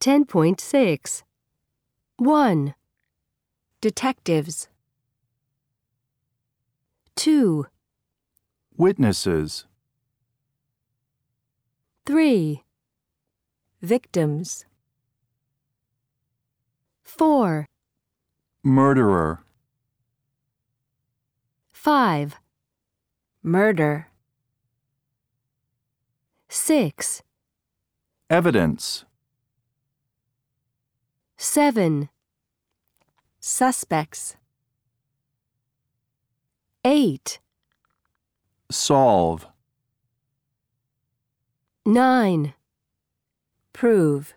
10.6 1, Detectives. 2, Witnesses. 3, Victims. 4, Murderer. 5, Murder. 6, Evidence. 7, Suspects. 8, Solve. 9. Prove.